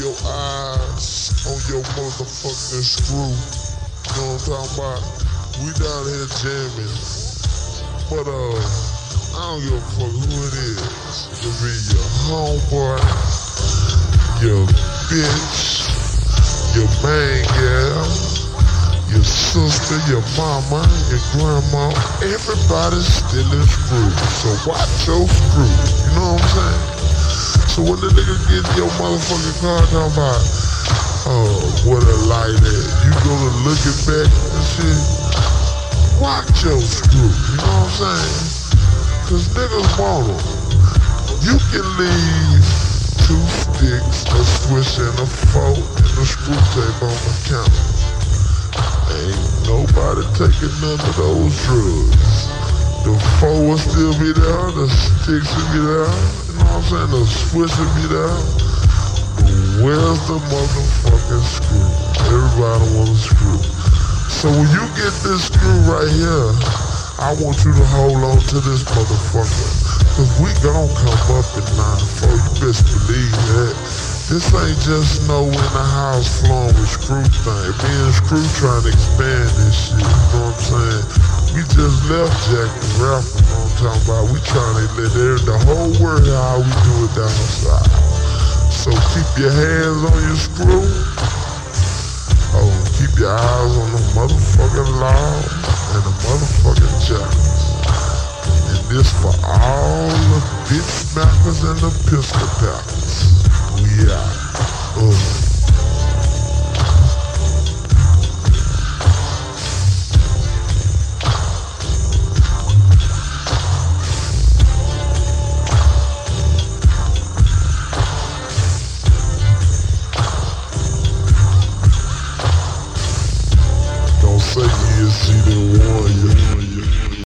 your eyes on your motherfucking screw. You know what I'm talking about? We down here jamming. But uh, I don't give a fuck who it is. It be your homeboy, your bitch, your main girl, your sister, your mama, your grandma. Everybody's stealing screws. So watch your screws. You know what I'm saying? So when the nigga get in your motherfucking car talking about, oh, what a light at, you gonna look it back and shit, watch your screw, you know what I'm saying? Cause niggas want 'em. You can leave two sticks, a switch and a fork, and a screw tape on the counter. Ain't nobody taking none of those drugs. The four will still be there, the sticks will be there, you know what I'm saying? The switch will be there. But where's the motherfucking screw? Everybody wants a screw. So when you get this screw right here, I want you to hold on to this motherfucker. Cause we gon' come up in 9-4, you best believe that. This ain't just no in the house flowing with screw thing. Me and Screw trying to expand this shit, you know what I'm saying? We just left Jack and Ralph, you know what I'm talking about? We trying to let every- the whole world how we do it down south. So keep your hands on your screw. Oh, keep your eyes on the motherfucking law and the motherfucking judges. And this for all the bitch and the pistol packers. Don't say yes, she didn't warn you.